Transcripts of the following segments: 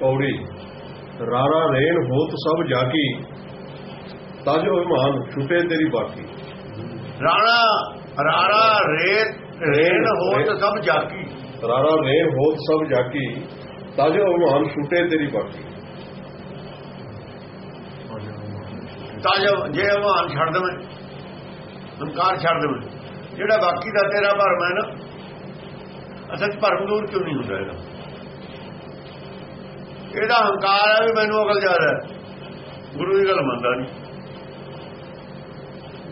ਪੌੜੀ ਰਾਰਾ ਰੇਣ ਹੋਤ ਸਭ ਜਾਕੀ ਤਾਜੋ ਇਮਾਨ ਛੁਟੇ ਤੇਰੀ ਬਾਕੀ। ਰਾਣਾ ਰਾਰਾ ਰੇਤ ਰੇਣ ਹੋਤ ਸਭ ਜਾਕੀ ਰਾਰਾ ਰੇਣ ਹੋਤ ਸਭ ਜਾਕੀ ਤਾਜੋ ਇਮਾਨ ਛੁਟੇ ਤੇਰੀ ਬਾਕੀ। ਤਾਂ ਜੋ ਹਵਾਨ ਛੱਡ ਦੇਵੇਂ ਹੰਕਾਰ ਛੱਡ ਦੇਵੇਂ ਜਿਹੜਾ ਬਾਕੀ ਦਾ ਤੇਰਾ ਭਰਮ ਹੈ ਨਾ ਅਸਲ ਭਰਮ ਦੂਰ ਕਿਉਂ ਨਹੀਂ ਹੁੰਦਾ ਇਹਦਾ? ਇਹਦਾ ਹੰਕਾਰ ਹੈ ਵੀ ਮੈਨੂੰ ਅਕਲ ਜਾ ਰਿਹਾ ਗੁਰੂ ਦੀ ਗੱਲ ਮੰਨਦਾ ਨਹੀਂ।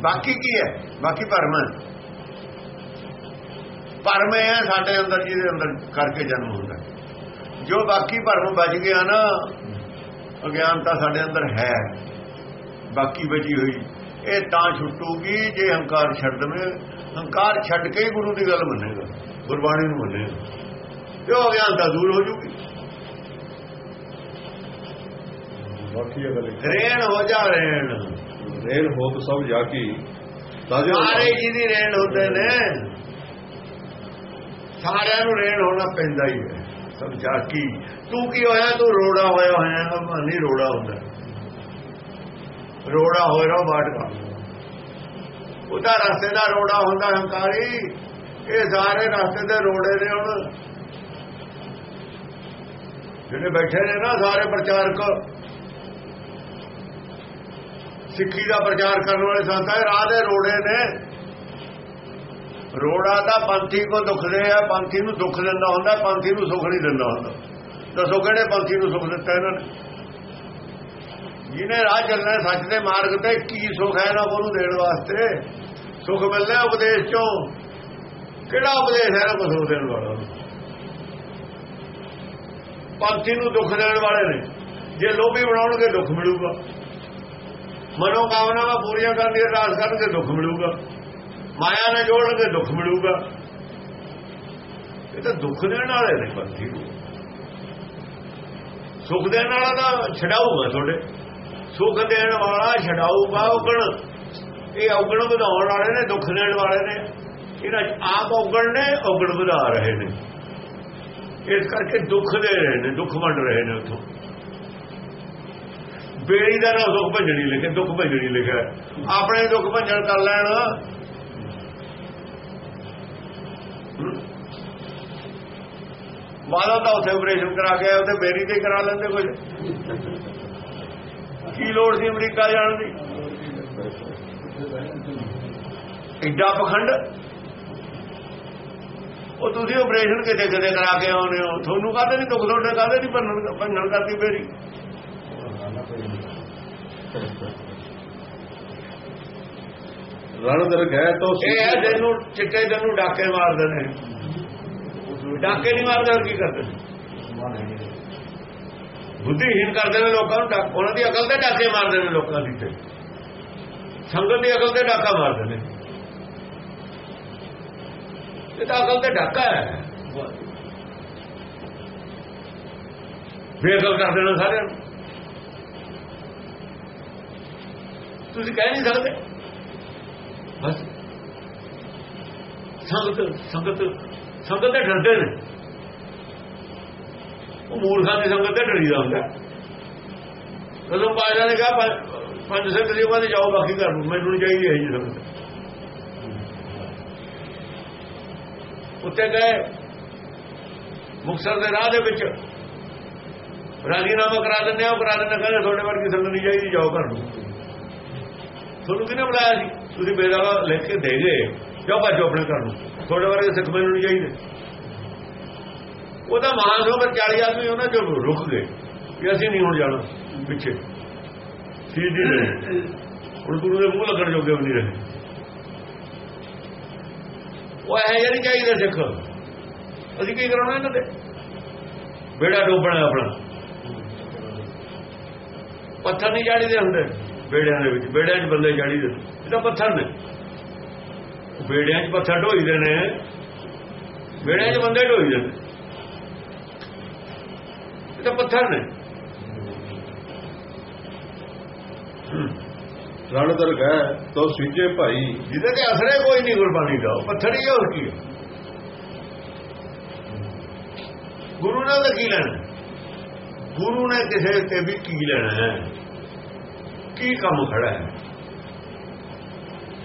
ਬਾਕੀ ਕੀ ਹੈ? ਬਾਕੀ ਭਰਮ ਹੈ। ਭਰਮ ਇਹ ਹੈ ਸਾਡੇ ਅੰਦਰ, ਜਿਹਦੇ ਅੰਦਰ ਕਰਕੇ ਜਨਮ ਹੁੰਦਾ ਜੋ ਬਾਕੀ ਭਰਮ ਬਚ ਗਿਆ ਨਾ, ਅਗਿਆਨਤਾ ਸਾਡੇ ਅੰਦਰ ਹੈ। ਬਾਕੀ ਬਚੀ ਹੋਈ। ਇਹ ਤਾਂ ਛੁੱਟੂਗੀ ਜੇ ਹੰਕਾਰ ਛੱਡ ਦਵੇਂ। ਹੰਕਾਰ ਛੱਡ ਕੇ ਹੀ ਗੁਰੂ ਦੀ ਗੱਲ ਮੰਨੇਗਾ। ਗੁਰਬਾਣੀ ਨੂੰ ਮੰਨੇਗਾ। ਤੇ ਉਹ ਅਗਿਆਨਤਾ ਦੂਰ ਹੋ ਜੂਗੀ ਬਾਕੀ ਅਗਲੇ ਰੇਣ ਹੋ ਜਾ ਰੇਣ। ਰੇਣ ਹੋਤ ਸਭ ਜਾਕੀ ਤਾਜੋ ਸਾਰੇ ਜਿਹਦੀ ਰੇਣ ਹੁੰਦੇ ਨੇ। ਸਾਰਿਆਂ ਨੂੰ ਰੇਣ ਹੋਣਾ ਪੈਂਦਾ ਹੀ ਹੈ। ਸਭ ਜਾਕੀ ਤੂੰ ਕੀ ਹੋਇਆ? ਤੂੰ ਰੋੜਾ ਹੋਇਆ ਹੋਇਆ। ਨਹੀਂ ਰੋੜਾ ਹੁੰਦਾ। ਰੋੜਾ ਹੋਇਆ ਬਾਟਕਾ ਉਹਦਾ ਰਸਤੇ ਦਾ ਰੋੜਾ ਹੁੰਦਾ ਹੰਕਾਰੀ। ਇਹ ਸਾਰੇ ਰਸਤੇ ਦੇ ਰੋੜੇ ਨੇ ਹੁਣ। ਜਿਹੜੇ ਬੈਠੇ ਨੇ ਨਾ ਸਾਰੇ ਪ੍ਰਚਾਰਕ। ਸਿੱਖੀ ਦਾ ਪ੍ਰਚਾਰ ਕਰਨ ਵਾਲੇ ਸੰਤਾਂ ਇਹ ਰਾਹ ਦੇ ਰੋੜੇ ਨੇ। ਰੋੜਾ ਦਾ ਪੰਥੀ ਕੋ ਦੁਖਦੇ ਆ, ਪੰਥੀ ਨੂੰ ਦੁੱਖ ਦਿੰਦਾ ਹੁੰਦਾ, ਪੰਥੀ ਨੂੰ ਸੁੱਖ ਨਹੀਂ ਦਿੰਦਾ ਹੁੰਦਾ। ਦੱਸੋ ਕਿਹੜੇ ਪੰਥੀ ਨੂੰ ਸੁੱਖ ਦਿੱਤਾ ਇਹਨਾਂ ਨੇ? ਜਿਹਨੇ ਰਾਹ ਚੱਲਣਾ ਸੱਚ ਦੇ ਮਾਰਗ ਤੇ, ਕੀ ਸੁੱਖ ਹੈ ਨਾ ਉਹਨੂੰ ਦੇਣ ਵਾਸਤੇ? ਸੁੱਖ ਮਿਲਣਾ ਉਪਦੇਸ਼ ਚੋਂ। ਕਿਹੜਾ ਉਪਦੇਸ਼ ਹੈ ਨਾ ਕੁਝ ਸੁੱਖ ਦੇਣ ਵਾਲਾ? ਪੰਥੀ ਨੂੰ ਦੁੱਖ ਦੇਣ ਵਾਲੇ ਨੇ। ਜੇ ਲੋਭੀ ਬਣਾਉਣਗੇ, ਦੁੱਖ ਮਿਲੂਗਾ। ਮਨੋ ਕਾਮਨਾਵਾਂ ਪੂਰੀਆਂ ਕਰਨ ਦੀ ਅਰਦਾਸ ਕਰਨਗੇ ਦੁੱਖ ਮਿਲੂਗਾ। ਮਾਇਆ ਨਾਲ ਜੋੜਨਗੇ ਦੁੱਖ ਮਿਲੂਗਾ। ਇਹ ਤਾਂ ਦੁੱਖ ਦੇਣ ਵਾਲੇ ਨੇ ਪੰਥੀ ਨੂੰ ਸੁੱਖ ਦੇਣ ਵਾਲਾ ਤਾਂ ਛਡਾਊਗਾ ਤੁਹਾਡੇ। ਸੁੱਖ ਦੇਣ ਵਾਲਾ ਛਡਾਊਗਾ ਔਗਣ। ਇਹ ਔਗਣ ਵਧਾਉਣ ਵਾਲੇ ਨੇ, ਦੁੱਖ ਦੇਣ ਵਾਲੇ ਨੇ। ਇਹਨਾਂ ਆਪ ਔਗਣ ਨੇ, ਔਗਣ ਵਧਾ ਰਹੇ ਨੇ। ਇਸ ਕਰਕੇ ਦੁੱਖ ਦੇ ਰਹੇ ਨੇ, ਦੁੱਖ ਵੰਡ ਰਹੇ ਨੇ ਉਥੋਂ। ਬੇੜੀ ਦਾ ਨਾ ਦੁੱਖ ਭੰਜਣੀ ਲਿਖੇ, ਦੁੱਖ ਭੰਜਣੀ ਲਿਖਿਆ ਆਪਣੇ ਦੁੱਖ ਭੰਜਣ ਕਰ ਲੈਣ। ਮਾਦਾ ਤਾਂ ਉੱਥੇ ਆਪਰੇਸ਼ਨ ਕਰਾ ਕੇ ਆਏ ਉੱਥੇ ਬੇਰੀ ਤੇ ਕਰਾ ਲੈਂਦੇ ਕੁਝ। ਕੀ ਲੋੜ ਸੀ ਅਮਰੀਕਾ ਜਾਣ ਦੀ? ਇੱਡਾ ਪਖੰਡ? ਉਹ ਤੁਸੀਂ ਆਪਰੇਸ਼ਨ ਕਿਤੇ ਕਿਤੇ ਕਰਾ ਕੇ ਆਉਨੇ ਹੋ? ਤੁਹਾਨੂੰ ਕਾਹਦੇ ਨਹੀਂ ਦੁੱਖ, ਤੁਹਾਡੇ ਕਾਹਦੇ ਨਹੀਂ ਭੰਨਣ ਭੰਨਣ ਕਰਦੀ ਬੇਰੀ ਰਣ ਦਰ ਗਏ ਤਾਂ ਇਹ ਹੈ ਦਿਨ ਨੂੰ ਚਿੱਟੇ ਦਿਨ ਨੂੰ ਡਾਕੇ ਮਾਰਦੇ ਨੇ। ਡਾਕੇ ਨਹੀਂ ਮਾਰਦੇ ਹੋਰ ਕੀ ਕਰਦੇ? ਬੁੱਧੀਹੀਨ ਕਰਦੇ ਨੇ ਲੋਕਾਂ ਨੂੰ ਉਹਨਾਂ ਦੀ ਅਕਲ ਤੇ ਡਾਕੇ ਮਾਰਦੇ ਨੇ ਲੋਕਾਂ ਦੀ ਤੇ। ਸੰਗਤ ਦੀ ਅਕਲ ਤੇ ਡਾਕਾ ਮਾਰਦੇ ਨੇ। ਇਹ ਤਾਂ ਅਕਲ ਤੇ ਡਾਕਾ ਹੈ। ਬੇਅਕਲ ਕਰ ਦੇਣਾ ਸਾਰਿਆਂ ਨੂੰ। ਤੁਸੀਂ ਕਹਿ ਨਹੀਂ ਸਕਦੇ। ਬਸ। ਸੰਗਤ ਸੰਗਤ ਸੰਗਤ ਦੇ ਡਰਦੇ ਨੇ। ਉਹ ਮੂਰਖਾਂ ਦੀ ਸੰਗਤ ਤੇ ਡਰੀਦਾ ਹੁੰਦਾ। ਜਦੋਂ ਪਾਇਲਾ ਨੇ ਕਿਹਾ, ਪੰਜ- ਪੰਜ ਸਿੰਘ ਦੀ ਬਾਅਦ ਜਾਓ, ਬਾਕੀ ਘਰ ਨੂੰ ਮੈਨੂੰ ਨਹੀਂ ਚਾਹੀਦੀ ਹੈ ਜੀ ਸੰਗਤ। ਉੱਤੇ ਗਏ। ਮੁਕਸਰ ਦੇ ਰਾਹ ਦੇ ਵਿੱਚ ਰਾਜੀਨਾਮਾ ਕਰਾ ਦਿੰਦੇ ਆ। ਉਹ ਕਰਾ ਦਿੰਦੇ ਕਹਿੰਦੇ, ਤੁਹਾਡੇ ਵਰਗੀ ਸੰਗਤ ਨਹੀਂ ਚਾਹੀਦੀ, ਜਾਓ ਘਰ ਨੂੰ ਤੁਹਾਨੂੰ ਕਿਹਨੇ ਬੁਲਾਇਆ ਸੀ? ਤੁਸੀਂ ਬੇਦਾਵਾ ਲਿਖ ਕੇ ਦੇ ਗਏ ਜਾਓ ਭਾਜੋ ਆਪਣੇ ਘਰ ਨੂੰ? ਤੁਹਾਡੇ ਵਰਗੇ ਸਿੱਖ ਮੈਨੂੰ ਨਹੀਂ ਚਾਹੀਦੇ। ਉਹਦਾ ਮਹਾਸਭਾ 40 ਆਦਮੀ ਉਹਨਾਂ ਚੋਂ ਰੁਕ ਗਏ ਵੀ ਅਸੀਂ ਨਹੀਂ ਹੁਣ ਜਾਣਾ ਪਿੱਛੇ। ਸਿੱਧੀ ਰਹੇ ਹੁਣ ਗੁਰੂ ਦੇ ਮੂੰਹ ਲੱਗਣ ਜੋਗੇ ਵੀ ਨਹੀਂ ਰਹੇ। ਉਹ ਇਹ ਜਿਹੜੀ ਚਾਹੀਦਾ ਸਿੱਖ। ਅਸੀਂ ਕੀ ਕਰਾਉਣਾ ਇਹਨਾਂ ਤੇ? ਬੇੜਾ ਡੋਬਣਾ ਆਪਣਾ। ਪੱਥਰ ਨਹੀਂ ਜਾੜੀਦੇ ਹੁੰਦੇ। ਬੇੜਿਆਂ ਦੇ ਵਿੱਚ ਬੇੜਿਆਂ 'ਚ ਬੰਦੇ ਜਾੜੀਦੇ ਇਹ ਤਾਂ ਪੱਥਰ ਨੇ। ਬੇੜਿਆਂ 'ਚ ਪੱਥਰ ਢੋਈਦੇ ਨੇ। ਬੇੜਿਆਂ 'ਚ ਬੰਦੇ ਢੋਈਦੇ ਨੇ। ਇਹ ਤਾਂ ਪੱਥਰ ਨੇ। ਰਣ ਦਰ ਗਏ ਤਾਂ ਸਿੱਜੇ ਭਾਈ। ਜਿਹਦੇ ਤੇ ਅਸਰੇ ਕੋਈ ਨਹੀਂ ਗੁਰਬਾਣੀ ਦਾ ਪੱਥਰ ਹੀ ਹੋਰ ਕੀ ਗੁਰੂ ਨਾਲ ਕੀ ਲੈਣਾ? ਗੁਰੂ ਨੇ ਕਿਸੇ ਤੇ ਵੀ ਕੀ ਲੈਣਾ ਹੈ? ਕੀ ਕੰਮ ਖੜਾ ਹੈ?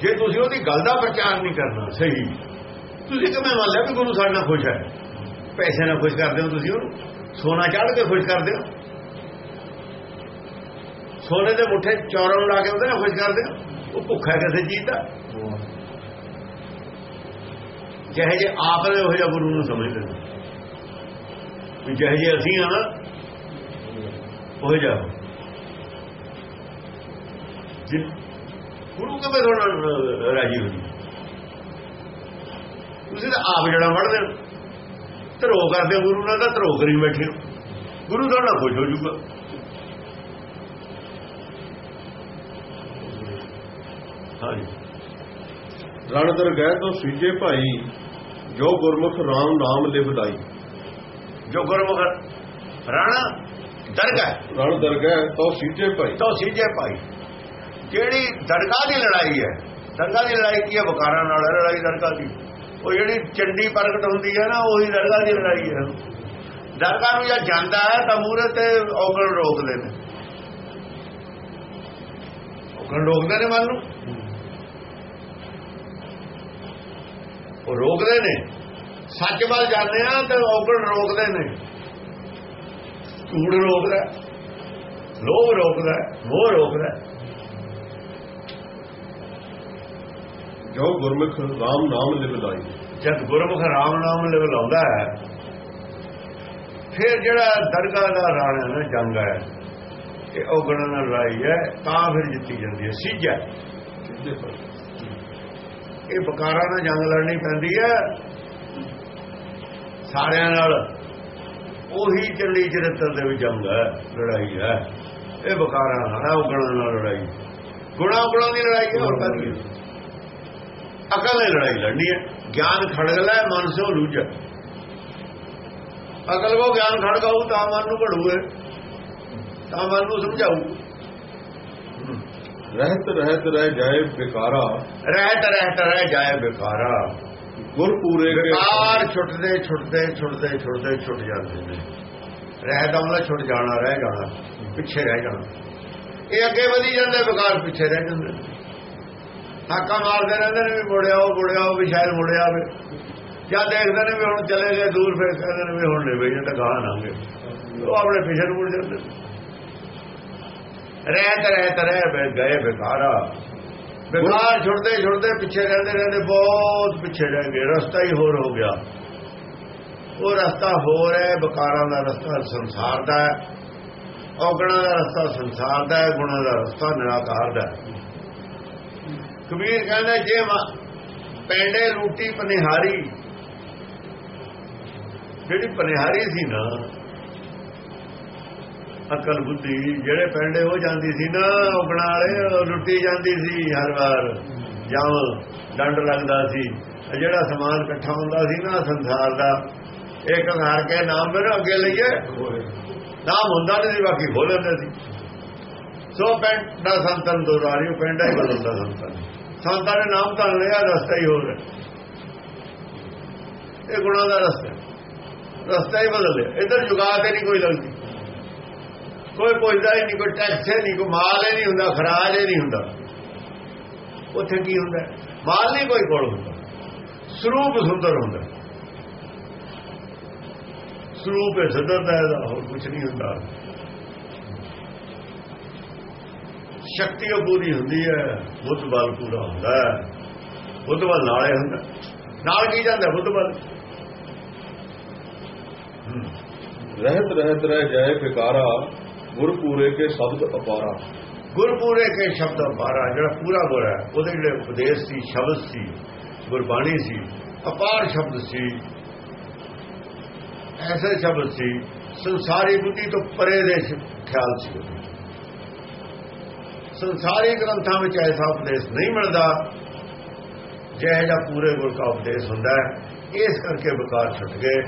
ਜੇ ਤੁਸੀਂ ਉਹਦੀ ਗੱਲ ਦਾ ਪ੍ਰਚਾਰ ਨਹੀਂ ਕਰਨਾ ਸਹੀ, ਤੁਸੀਂ ਕਿਵੇਂ ਮੰਨ ਲਿਆ ਵੀ ਗੁਰੂ ਸਾਡੇ ਨਾਲ ਖੁਸ਼ ਹੈ? ਪੈਸੇ ਨਾਲ ਖੁਸ਼ ਕਰਦੇ ਹੋ ਤੁਸੀਂ ਉਹਨੂੰ? ਸੋਨਾ ਚੜ੍ਹ ਕੇ ਖੁਸ਼ ਕਰਦੇ ਹੋ? ਸੋਨੇ ਦੇ ਮੁੱਠੇ ਚੌਰਾਂ ਨੂੰ ਲਾ ਕੇ ਉਹਦੇ ਨਾਲ ਖੁਸ਼ ਕਰਦੇ ਹੋ? ਉਹ ਭੁੱਖਾ ਕਿਸੇ ਚੀਜ਼ ਦਾ? ਜਿਹੇ ਜੇ ਆਪ ਨੇ ਉਹ ਜਿਹਾ ਗੁਰੂ ਨੂੰ ਸਮਝਦੇ ਨੇ। ਜਿਹੇ ਜੇ ਅਸੀਂ ਆ ਨਾ, ਉਹ ਜਿਹਾ। ਗੁਰੂ ਕਿਵੇਂ ਥੋੜਾ ਰਾਜੀ ਹੋਈ ਤੁਸੀਂ ਤਾਂ ਆਪ ਜਿਹੜਾ ਵੜਦੇ ਹੋ। ਧਰੋ ਕਰਦੇ ਗੁਰੂ ਨਾਲ ਤਾਂ ਧਰੋ ਕਰੀ ਬੈਠੇ ਹੋ। ਗੁਰੂ ਤੁਹਾਡਾ ਖੁਸ਼ ਹੋ ਜਾਊਗਾ ਹਾਂਜੀ ਰਣ ਦਰਗਹਿ ਤੋਂ ਸੀਜੇ ਭਾਈ ਜੋ ਗੁਰਮੁਖ RAM ਨਾਮ ਲਿਵਦਾਈ ਜੋ ਗੁਰਮੁਖ ਰਾਣਾ ਦਰਗਾਹ। ਰਣ ਦਰਗਹਿ ਤੋਂ ਸੀਜੇ ਭਾਈ। ਤੋਂ ਸੀਜੇ ਭਾਈ। ਜਿਹੜੀ ਦਰਗਾਹ ਦੀ ਲੜਾਈ ਹੈ, ਦਰਗਾਹ ਦੀ ਲੜਾਈ ਕੀ ਹੈ? ਵਕਾਰਾਂ ਨਾਲ ਹੈ, ਲੜਾਈ ਦਰਗਾਹ ਦੀ। ਉਹ ਜਿਹੜੀ ਚੰਡੀ ਪ੍ਰਗਟ ਹੁੰਦੀ ਹੈ ਨਾ, ਉਹੀ ਦਰਗਾਹ ਦੀ ਲੜਾਈ ਹੈ। ਦਰਗਾਹ ਨੂੰ ਜਾਂ ਜਾਂਦਾ ਹੈ ਤਾਂ ਮੂਰੇ ਤੇ ਔਗਣ ਰੋਕਦੇ ਨੇ। ਔਗਣ ਰੋਕਦੇ ਨੇ ਮਨ ਨੂੰ? ਉਹ ਰੋਕਦੇ ਨੇ। ਸੱਚ ਵੱਲ ਜਾਂਦੇ ਆ ਤੇ ਔਗਣ ਰੋਕਦੇ ਨੇ। ਝੂਠ ਰੋਕਦਾ ਲੋਭ ਰੋਕਦਾ ਮੋਹ ਰੋਕਦਾ ਜੋ ਗੁਰਮੁਖ RAM ਨਾਮ ਲਿਵਦਾਈ ਜਦ ਗੁਰਮੁਖ ਰਾਮ ਨਾਮ ਲੈਵਲ ਆਉਂਦਾ ਹੈ ਫਿਰ ਜਿਹੜਾ ਦਰਗਾਹ ਦਾ ਰਾਣਾ ਨਾ ਜੰਗ ਹੈ ਇਹ ਔਗਣ ਨਾਲ ਲੜਾਈ ਹੈ ਤਾਂ ਫਿਰ ਜਿੱਤੀ ਜਾਂਦੀ ਹੈ ਭਾਈ ਇਹ ਬਕਾਰਾਂ ਨਾਲ ਜੰਗ ਲੜਨੀ ਪੈਂਦੀ ਹੈ। ਸਾਰਿਆਂ ਨਾਲ ਉਹੀ ਚੰਡੀ ਚਰਿੱਤਰ ਦੇ ਵਿੱਚ ਜੰਗ ਹੈ ਲੜਾਈ ਹੈ। ਇਹ ਬਕਾਰਾਂ ਨਾਲ ਔਗਣਾਂ ਨਾਲ ਲੜਾਈ। ਗੁਣਾ ਗੁਣਾ ਦੀ ਲੜਾਈ ਹੈ ਹੋਰ ਕਾਹਦੀ ਹੈ? ਅਕਲ ਦੀ ਲੜਾਈ ਲੜਨੀ ਹੈ। ਗਿਆਨ ਖੜਗਲਾ ਮਨ ਸੇ ਲੂਜ ਅਕਲ ਕੋ ਗਿਆਨ ਖੜਗਾਉ ਤਾਂ ਮਨ ਨੂੰ ਘੜੂਏ। ਤਾਂ ਮਨ ਨੂੰ ਸਮਝਾਊ। ਰਹਿਤ ਰਹਿਤ ਰਹਿ ਜਾਏ ਬਿਕਾਰਾ ਰਹਿਤ ਰਹਿਤ ਰਹਿ ਜਾਏ ਬਿਕਾਰਾ ਗੁਰ ਪੂਰੇ ਬੇਕਾਰ ਛੁੱਟਦੇ ਛੁੱਟਦੇ ਛੁੱਟਦੇ ਛੁੱਟਦੇ ਛੁੱਟ ਜਾਂਦੇ ਨੇ। ਰਹਿ ਦਾ ਮਤਲਬ ਛੁੱਟ ਜਾਣਾ ਰਹਿ ਜਾਣਾ ਪਿੱਛੇ ਰਹਿ ਜਾਣਾ। ਇਹ ਅੱਗੇ ਵਧੀ ਜਾਂਦੇ ਬੇਕਾਰ ਪਿੱਛੇ ਰਹਿ ਜਾਂਦੇ ਹਾਕਾ ਮਾਰਦੇ ਰਹਿੰਦੇ ਨੇ ਵੀ ਮੁੜਿਆ ਉਹ ਮੁੜਿਆ ਉਹ, ਵੀ ਸ਼ਾਇਦ ਮੁੜਿਆ ਵੇ। ਜਾਂ ਦੇਖਦੇ ਨੇ ਵੀ ਹੁਣ ਚਲੇ ਗਏ ਦੂਰ, ਫੇਰ ਕਹਿੰਦੇ ਨੇ ਵੀ ਹੁਣ ਨਹੀਂ ਵੇ ਤਾਂ ਗਾਹ ਨਾਂਗੇ ਉਹ ਆਪਣੇ ਪਿੱਛੇ ਨੂੰ ਮੁੜ ਜਾਂਦੇ। ਰਹਿਤ ਰਹਿਤ, ਰਹਿ ਬੇ ਗਏ ਬੇਕਾਰਾ ਬੇਕਾਰ ਛੁੱਟਦੇ ਛੁੱਟਦੇ ਪਿੱਛੇ ਰਹਿੰਦੇ ਰਹਿੰਦੇ ਬਹੁਤ ਪਿੱਛੇ ਰਹਿ ਗਏ। ਰਸਤਾ ਹੀ ਹੋਰ ਹੋ ਗਿਆ। ਉਹ ਰਸਤਾ ਹੋਰ ਹੈ ਬਕਾਰਾਂ ਦਾ ਰਸਤਾ ਸੰਸਾਰ ਦਾ ਹੈ। ਔਗਣਾਂ ਦਾ ਰਸਤਾ ਸੰਸਾਰ ਦਾ ਹੈ, ਗੁਣਾਂ ਦਾ ਰਸਤਾ ਨਿਰਾਕਾਰ ਦਾ ਹੈ। ਕਬੀਰ ਕਹਿੰਦਾ ਜੇ ਮ- ਪੈਂਡੇ ਲੂਟੀ ਪਨਿਹਾਰੀ, ਜਿਹੜੀ ਪਨਿਹਾਰੀ ਸੀ ਨਾ, ਅਕਲ ਬੁੱਧੀ ਜਿਹੜੇ ਪੈਂਡੇ ਹੋ ਜਾਂਦੀ ਸੀ ਨਾ ਉਗਣਾ ਵਾਲੇ ਉਹ ਲੁੱਟੀ ਜਾਂਦੀ ਸੀ ਹਰ ਵਾਰ। ਜਾਂ ਡੰਡ ਲੱਗਦਾ ਸੀ। ਜਿਹੜਾ ਸਮਾਨ ਇਕੱਠਾ ਹੁੰਦਾ ਸੀ ਨਾ ਸੰਸਾਰ ਦਾ, ਇਹ ਘਰ ਕੇ ਨਾਮ ਮੇਰੇ ਅੱਗੇ ਲਈਏ। ਨਾਮ ਹੁੰਦਾ ਨਹੀਂ ਸੀ, ਬਾਕੀ ਖੋਲ ਲੈਂਦੇ ਸੀ। ਸੋ ਪਿੰਡ ਦਾ ਸੰਤਨ ਦੁਰਾਰੀ ਉਹ ਪਿੰਡ ਹੀ ਬਦਲਦਾ ਸੰਤਨ। ਸੰਤਾਂ ਨੇ ਨਾਮ ਤਾਂ ਲਿਆ ਰਸਤਾ ਹੀ ਹੋਰ ਹੈ। ਇਹ ਗੁਣਾਂ ਦਾ ਰਸਤਾ ਰਸਤਾ ਹੀ ਬਦਲ ਲਿਆ। ਇਧਰ ਜੁਗਾਤ ਹੀ ਨਹੀਂ ਕੋਈ ਲੱਗਦੀ ਕੋਈ ਪੁੱਛਦਾ ਹੀ ਨਹੀਂ, ਕੋਈ ਟੈਕਸ ਹੀ ਨਹੀਂ, ਕੋਈ ਮਾਲ ਹੀ ਨਹੀਂ ਹੁੰਦਾ, ਖਰਾਜ ਹੀ ਨਹੀਂ ਹੁੰਦਾ। ਉੱਥੇ ਕੀ ਹੁੰਦਾ ਮਾਲ ਨਹੀਂ ਕੋਈ ਕੋਲ ਹੁੰਦਾ। ਸਰੂਪ ਸੁੰਦਰ ਹੁੰਦਾ ਸਰੂਪ ਹੈ ਸੁੰਦਰ ਦਾ ਇਹਦਾ ਹੋਰ ਕੁਝ ਨਹੀਂ ਹੁੰਦਾ। ਸ਼ਕਤੀ ਉਹ ਪੂਰੀ ਹੁੰਦੀ ਹੈ। ਬੁੱਧ ਬਲ ਪੂਰਾ ਹੁੰਦਾ ਹੈ। ਬੁੱਧ ਬਲ ਨਾਲੇ ਹੁੰਦਾ। ਨਾਲ ਕੀ ਜਾਂਦਾ ਬੁੱਧ ਬਲ ਰਹਿਤ ਰਹਿਤ ਰਹਿ ਜਾਏ ਬਿਕਾਰਾ ਗੁਰ ਪੂਰੇ ਕੇ ਸ਼ਬਦ ਅਪਾਰਾ। ਗੁਰਪੂਰੇ ਕੇ ਸ਼ਬਦ ਬਾਰਾ ਜਿਹੜਾ ਪੂਰਾ ਗੁਰ ਹੈ ਉਹਦੇ ਜਿਹੜੇ ਉਪਦੇਸ਼ ਸੀ ਸ਼ਬਦ ਸੀ ਗੁਰਬਾਣੀ ਸੀ ਅਪਾਰ ਸ਼ਬਦ ਸੀ। ਐਸੇ ਸ਼ਬਦ ਸੀ ਸੰਸਾਰੀ ਬੁੱਧੀ ਤੋਂ ਪਰੇ ਦੇ ਖਿਆਲ ਸੀ। ਸੰਸਾਰੀ ਗ੍ਰੰਥਾਂ ਵਿੱਚ ਐਸਾ ਉਪਦੇਸ਼ ਨਹੀਂ ਮਿਲਦਾ ਜਿਹੜਾ ਜਿਹਾ ਪੂਰੇ ਗੁਰ ਦਾ ਉਪਦੇਸ਼ ਹੁੰਦਾ ਹੈ। ਇਸ ਕਰਕੇ ਵਿਕਾਰ ਛੁੱਟ ਗਏ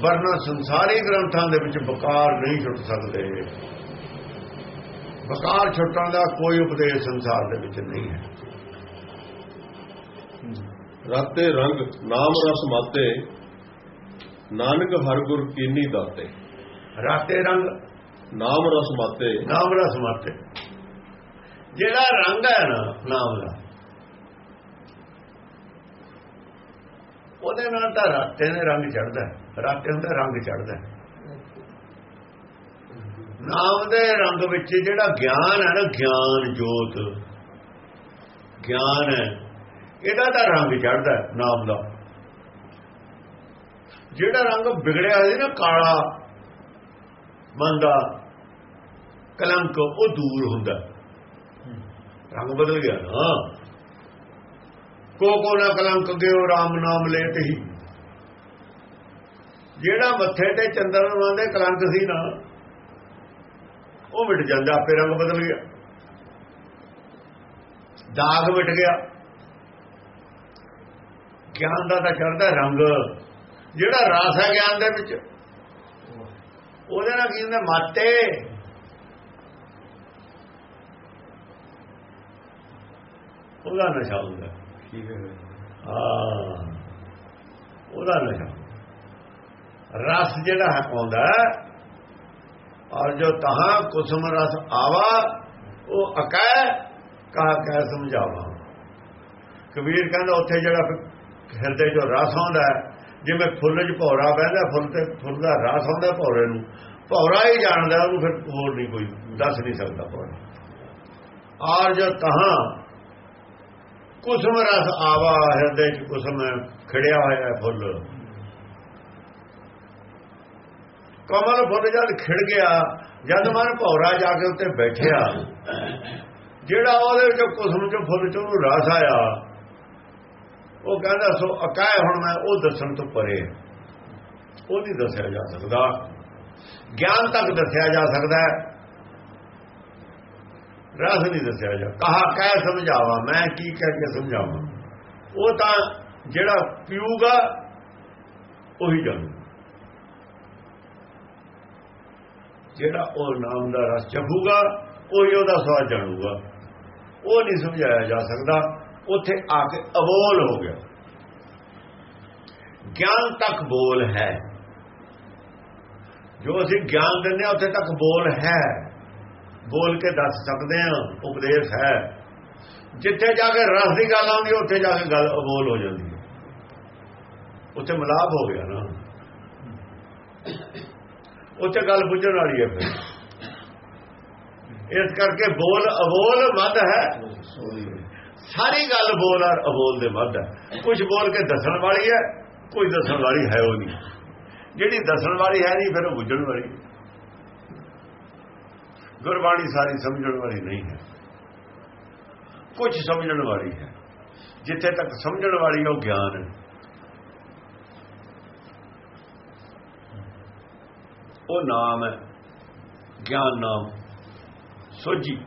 ਵਰਨਾ ਸੰਸਾਰੀ ਗ੍ਰੰਥਾਂ ਦੇ ਵਿੱਚ ਵਿਕਾਰ ਨਹੀਂ ਛੁੱਟ ਸਕਦੇ। ਵਿਕਾਰ ਛੁੱਟਣ ਦਾ ਕੋਈ ਉਪਦੇਸ਼ ਸੰਸਾਰ ਦੇ ਵਿੱਚ ਨਹੀਂ ਹੈ। ਰਾਤੇ ਰੰਗ ਨਾਮ ਰਸ ਮਾਤੇ ਨਾਨਕ ਹਰ ਗੁਰ ਕੀਨੀ ਦਾਤੇ। ਰਾਤੇ ਰੰਗ ਨਾਮ ਰਸ ਮਾਤੇ। ਨਾਮ ਰਸ ਮਾਤੇ। ਜਿਹੜਾ ਰੰਗ ਹੈ ਨਾ, ਨਾਮ ਦਾ, ਉਹਦੇ ਨਾਲ ਤਾਂ ਰਾਤੇ ਦੇ ਰੰਗ ਚੜਦਾ ਰਾਤੇ ਹੁੰਦਾ ਰੰਗ ਚੜਦਾ ਨਾਮ ਦੇ ਰੰਗ ਵਿੱਚ ਜਿਹੜਾ ਗਿਆਨ ਹੈ ਨਾ, ਗਿਆਨ ਜੋਤ, ਗਿਆਨ ਹੈ, ਇਹਦਾ ਤਾਂ ਰੰਗ ਚੜਦਾ ਨਾਮ ਦਾ। ਜਿਹੜਾ ਰੰਗ ਵਿਗੜਿਆ ਹੋਇਆ ਨਾ, ਕਾਲਾ, ਮੰਦਾ, ਕਲੰਕ, ਉਹ ਦੂਰ ਹੁੰਦਾ ਰੰਗ ਬਦਲ ਗਿਆ ਨਾ। ਕੋ ਕੋ ਨਾ ਕਲੰਕ ਗਿਓ RAM ਨਾਮ ਲੈਤ ਹੀ। ਜਿਹੜਾ ਮੱਥੇ ਤੇ ਚੰਦਰਮਾ ਦੇ ਕਲੰਕ ਸੀ ਨਾ, ਉਹ ਮਿਟ ਜਾਂਦਾ, ਆਪੇ ਰੰਗ ਬਦਲ ਗਿਆ। ਦਾਗ ਮਿਟ ਗਿਆ। ਗਿਆਨ ਦਾ ਤਾਂ ਚੜਦਾ ਰੰਗ। ਜਿਹੜਾ ਰਾਸ ਹੈ ਗਿਆਨ ਦੇ ਵਿੱਚ, ਉਹਦੇ ਨਾਲ ਕੀ ਹੁੰਦਾ? ਮਾਤੇ ਉਹਦਾ ਨਸ਼ਾ ਹੁੰਦਾ। ਠੀਕ ਹੈ। ਹਾਂ ਉਹਦਾ ਨਸ਼ਾ। ਰਸ ਜਿਹੜਾ ਹੈ ਆਉਂਦਾ ਔਰ ਜੋ ਤਹਾਂ ਕੁਸਮ ਰਸ ਆਵਾ ਉਹ ਅਕੈ ਕਹਾ ਕਹਿ ਸਮਝਾਵਾ। ਕਬੀਰ ਕਹਿੰਦਾ ਉੱਥੇ ਜਿਹੜਾ ਹਿਰਦੇ ਚੋਂ ਰਸ ਆਉਂਦਾ ਜਿਵੇਂ ਫੁੱਲ 'ਚ ਭੌਰਾ ਬਹਿੰਦਾ ਫੁੱਲ ਤੇ ਫੁੱਲ ਦਾ ਰਸ ਆਉਂਦਾ ਭੌਰੇ ਨੂੰ। ਭੌਰਾ ਹੀ ਜਾਣਦਾ ਉਹਨੂੰ ਫਿਰ ਹੋਰ ਨਹੀਂ ਕੋਈ ਦੱਸ ਨਹੀਂ ਸਕਦਾ ਭੌਰਾ। ਔਰ ਜੋ ਤਹਾਂ ਕੁਸਮ ਰਸ ਆਵਾ, ਹਿਰਦੇ 'ਚ ਕੁਸਮ ਖੜਿਆ ਹੋਇਆ ਫੁੱਲ। ਕਮਲ ਫੁੱਲ ਜਦ ਖਿੜ ਗਿਆ, ਜਦ ਮਨ ਭੌਰਾ ਜਾ ਕੇ ਉੱਤੇ ਬੈਠਿਆ, ਜਿਹੜਾ ਉਹਦੇ ਵਿੱਚ ਕੁਸਮ 'ਚ ਫੁੱਲ 'ਚ ਉਹਨੂੰ ਰਸ ਆਇਆ, ਉਹ ਕਹਿੰਦਾ, ਸੋ ਅਕਾਇ ਹੁਣ ਮੈਂ ਉਹ ਦੱਸਣ ਤੋਂ ਪਰੇ। ਉਹ ਨਹੀਂ ਦੱਸਿਆ ਜਾ ਸਕਦਾ। ਗਿਆਨ ਤੱਕ ਦੱਸਿਆ ਜਾ ਸਕਦਾ ਹੈ। ਰਸ ਨਹੀਂ ਦੱਸਿਆ ਜਾ। ਕਹਾ, ਕਹਿ ਸਮਝਾਵਾ, ਮੈਂ ਕੀ ਕਹਿ ਕੇ ਸਮਝਾਵਾਂ? ਉਹ ਤਾਂ ਜਿਹੜਾ ਪੀਊਗਾ, ਉਹੀ ਜਾਣੂ। ਜਿਹੜਾ ਉਹ ਨਾਮ ਦਾ ਰਸ ਚੱਬੂਗਾ ਉਹੀ ਉਹਦਾ ਸਵਾਦ ਜਾਣੂਗਾ। ਉਹ ਨਹੀਂ ਸਮਝਾਇਆ ਜਾ ਸਕਦਾ। ਉੱਥੇ ਆ ਕੇ ਅਬੋਲ ਹੋ ਗਿਆ। ਗਿਆਨ ਤੱਕ ਬੋਲ ਹੈ। ਜੋ ਅਸੀਂ ਗਿਆਨ ਦਿੰਦੇ ਹਾਂ, ਉੱਥੇ ਤੱਕ ਬੋਲ ਹੈ। ਬੋਲ ਕੇ ਦੱਸ ਸਕਦੇ ਹਾਂ, ਉਪਦੇਸ਼ ਹੈ। ਜਿੱਥੇ ਜਾ ਕੇ ਰਸ ਦੀ ਗੱਲ ਆਉਂਦੀ, ਉੱਥੇ ਜਾ ਕੇ ਗੱਲ ਅਬੋਲ ਹੋ ਜਾਂਦੀ ਹੈ। ਉੱਥੇ ਮਲਾਪ ਹੋ ਗਿਆ ਨਾ। ਉੱਥੇ ਗੱਲ ਬੁੱਝਣ ਵਾਲੀ ਹੈ ਫਿਰ। ਇਸ ਕਰਕੇ ਬੋਲ ਅਬੋਲ ਵੱਧ ਹੈ। ਸਾਰੀ ਗੱਲ ਬੋਲ ਔਰ ਅਬੋਲ ਦੇ ਵੱਧ ਹੈ। ਕੁਝ ਬੋਲ ਕੇ ਦੱਸਣ ਵਾਲੀ ਹੈ, ਕੋਈ ਦੱਸਣ ਵਾਲੀ ਹੈ ਉਹ ਨਹੀਂ। ਜਿਹੜੀ ਦੱਸਣ ਵਾਲੀ ਹੈ ਨਹੀਂ, ਫਿਰ ਉਹ ਬੁੱਝਣ ਵਾਲੀ ਗੁਰਬਾਣੀ ਸਾਰੀ ਸਮਝਣ ਵਾਲੀ ਨਹੀਂ ਹੈ। ਕੁਝ ਸਮਝਣ ਵਾਲੀ ਹੈ। ਜਿੱਥੇ ਤੱਕ ਸਮਝਣ ਵਾਲੀ ਉਹ ਗਿਆਨ ਹੈ। ਉਹ ਨਾਮ ਹੈ। ਗਿਆਨ ਨਾਮ। ਸੋਝੀ।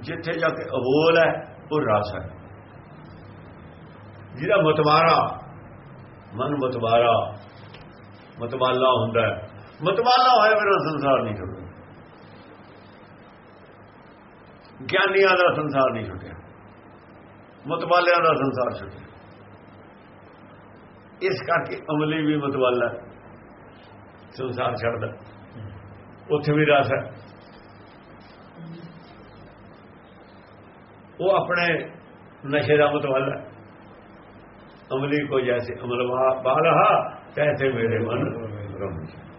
ਜਿੱਥੇ ਜਾ ਕੇ ਅਬੋਲ ਹੈ, ਉਹ ਰਸ ਹੈ। ਜਿਹੜਾ ਮਤਵਾਰਾ, ਮਨ ਮਤਵਾਰਾ, ਮਤਵਾਲਾ ਹੁੰਦਾ ਹੈ। ਮਤਵਾਲਾ ਹੋਇਆ ਮੇਰਾ ਸੰਸਾਰ ਨਹੀਂ ਛੁੱਟਦਾ ਗਿਆਨੀਆਂ ਦਾ ਸੰਸਾਰ ਨਹੀਂ ਛੁੱਟਿਆ। ਮਤਵਾਲਿਆਂ ਦਾ ਸੰਸਾਰ ਛੁੱਟਿਆ। ਇਸ ਕਰਕੇ ਅਮਲੀ ਵੀ ਮਤਵਾਲਾ ਸੰਸਾਰ ਛੱਡਦਾ। ਉੱਥੇ ਵੀ ਰਸ ਹੈ। ਉਹ ਆਪਣੇ ਨਸ਼ੇ ਦਾ ਮਤਵਾਲਾ ਅਮਲੀ ਕੋ ਜੈਸੇ ਅਮਲ ਬਾਲਹਾ ਤੈਸੇ ਮੇਰੇ ਮਨ ਰਮ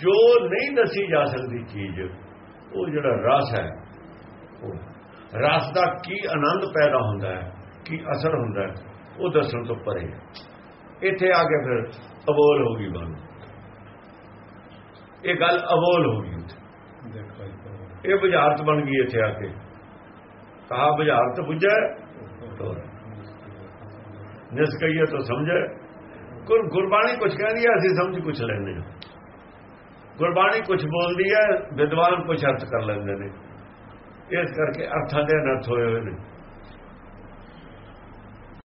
ਜੋ ਨਹੀਂ ਦੱਸੀ ਜਾ ਸਕਦੀ ਚੀਜ਼, ਉਹ ਜਿਹੜਾ ਰਸ ਹੈ, ਉਹ ਰਸ ਦਾ ਕੀ ਆਨੰਦ ਪੈਦਾ ਹੁੰਦਾ ਹੈ, ਕੀ ਅਸਰ ਹੁੰਦਾ ਹੈ, ਉਹ ਦੱਸਣ ਤੋਂ ਪਰੇ ਇੱਥੇ ਆ ਕੇ ਫਿਰ ਅਬੋਲ ਹੋ ਗਈ ਬਣ। ਇਹ ਗੱਲ ਅਬੋਲ ਹੋ ਗਈ ਇਹ ਬੁਝਾਰਤ ਬਣ ਗਈ ਇੱਥੇ ਆ ਕੇ। ਕਹਾ ਬੁਝਾਰਤ ਬੁਝੈ ਜਿਸ ਕਹੀਏ ਤਾਂ ਸਮਝੇ। ਗੁਰਬਾਣੀ ਕੁਝ ਕਹਿੰਦੀ ਹੈ, ਅਸੀਂ ਸਮਝ ਕੁਝ ਲੈਂਦੇ ਹਾਂ। ਗੁਰਬਾਣੀ ਕੁਝ ਬੋਲਦੀ ਹੈ, ਵਿਦਵਾਨ ਕੁਝ ਅਰਥ ਕਰ ਲੈਂਦੇ ਨੇ। ਇਸ ਕਰਕੇ ਅਰਥਾਂ ਦੇ ਅਨਰਥ ਹੋਏ ਹੋਏ ਨੇ।